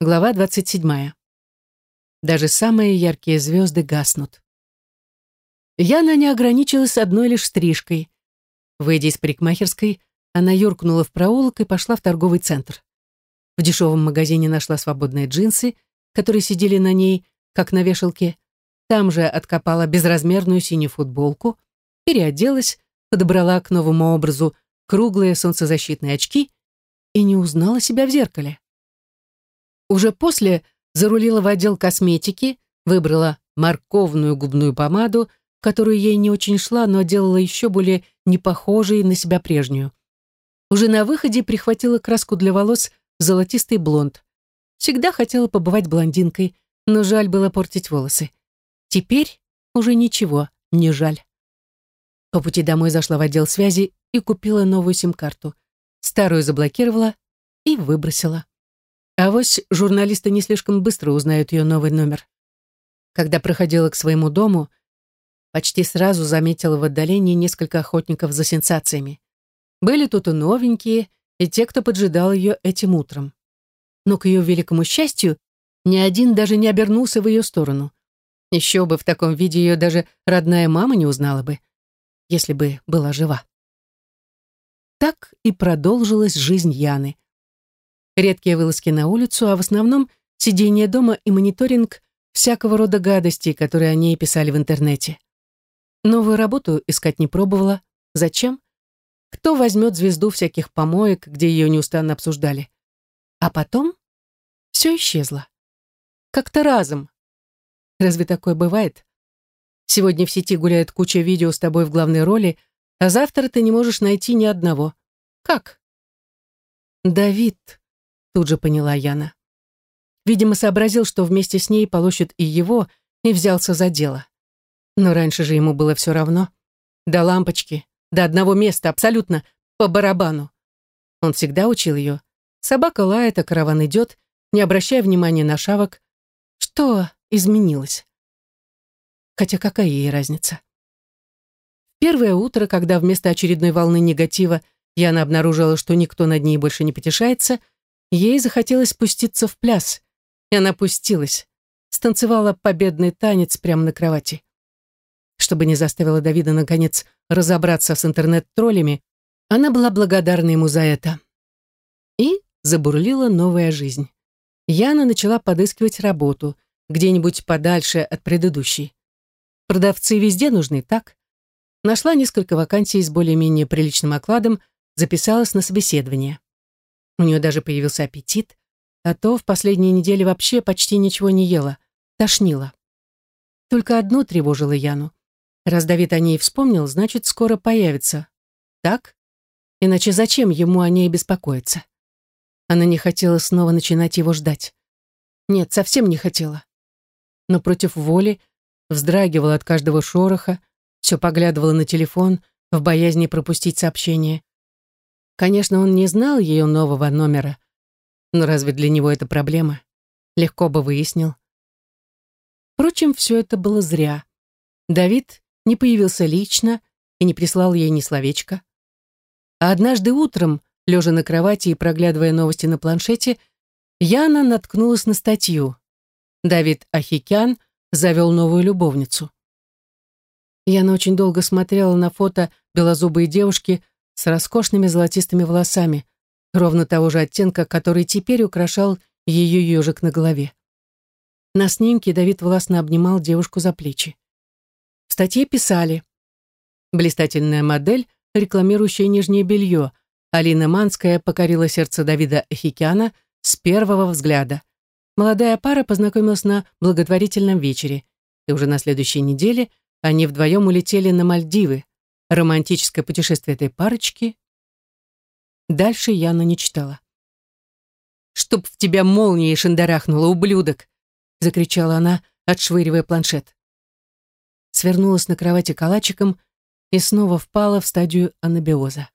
Глава 27. Даже самые яркие звезды гаснут. Яна не ограничилась одной лишь стрижкой. Выйдя из парикмахерской, она юркнула в проулок и пошла в торговый центр. В дешевом магазине нашла свободные джинсы, которые сидели на ней, как на вешалке. Там же откопала безразмерную синюю футболку, переоделась, подобрала к новому образу круглые солнцезащитные очки и не узнала себя в зеркале. Уже после зарулила в отдел косметики, выбрала морковную губную помаду, которую ей не очень шла, но делала еще более непохожей на себя прежнюю. Уже на выходе прихватила краску для волос золотистый блонд. Всегда хотела побывать блондинкой, но жаль было портить волосы. Теперь уже ничего не жаль. По пути домой зашла в отдел связи и купила новую сим-карту. Старую заблокировала и выбросила. Авось журналисты не слишком быстро узнают ее новый номер. Когда проходила к своему дому, почти сразу заметила в отдалении несколько охотников за сенсациями. Были тут и новенькие, и те, кто поджидал ее этим утром. Но, к ее великому счастью, ни один даже не обернулся в ее сторону. Еще бы в таком виде ее даже родная мама не узнала бы, если бы была жива. Так и продолжилась жизнь Яны редкие вылазки на улицу, а в основном сидение дома и мониторинг всякого рода гадостей, которые о ней писали в интернете. Новую работу искать не пробовала. Зачем? Кто возьмет звезду всяких помоек, где ее неустанно обсуждали? А потом все исчезло. Как-то разом. Разве такое бывает? Сегодня в сети гуляет куча видео с тобой в главной роли, а завтра ты не можешь найти ни одного. Как? Давид, тут же поняла Яна. Видимо, сообразил, что вместе с ней полощут и его, и взялся за дело. Но раньше же ему было все равно. До лампочки, до одного места, абсолютно по барабану. Он всегда учил ее. Собака лает, а караван идет, не обращая внимания на шавок. Что изменилось? Хотя какая ей разница? Первое утро, когда вместо очередной волны негатива Яна обнаружила, что никто над ней больше не потешается — Ей захотелось спуститься в пляс, и она пустилась, станцевала победный танец прямо на кровати. Чтобы не заставила Давида, наконец, разобраться с интернет-троллями, она была благодарна ему за это. И забурлила новая жизнь. Яна начала подыскивать работу, где-нибудь подальше от предыдущей. Продавцы везде нужны, так? Нашла несколько вакансий с более-менее приличным окладом, записалась на собеседование. У нее даже появился аппетит, а то в последние недели вообще почти ничего не ела, тошнило. Только одно тревожило Яну. Раз Давид о ней вспомнил, значит, скоро появится. Так? Иначе зачем ему о ней беспокоиться? Она не хотела снова начинать его ждать. Нет, совсем не хотела. Но против воли вздрагивала от каждого шороха, все поглядывала на телефон в боязни пропустить сообщение. Конечно, он не знал ее нового номера. Но разве для него это проблема? Легко бы выяснил. Впрочем, все это было зря. Давид не появился лично и не прислал ей ни словечка. А однажды утром, лежа на кровати и проглядывая новости на планшете, Яна наткнулась на статью. Давид Ахикян завел новую любовницу. Яна очень долго смотрела на фото белозубой девушки с роскошными золотистыми волосами, ровно того же оттенка, который теперь украшал ее ежик на голове. На снимке Давид властно обнимал девушку за плечи. В статье писали «Блистательная модель, рекламирующая нижнее белье. Алина Манская покорила сердце Давида Эхикяна с первого взгляда. Молодая пара познакомилась на благотворительном вечере, и уже на следующей неделе они вдвоем улетели на Мальдивы, романтическое путешествие этой парочки. Дальше Яна не читала. «Чтоб в тебя молнией шандарахнула, ублюдок!» закричала она, отшвыривая планшет. Свернулась на кровати калачиком и снова впала в стадию анабиоза.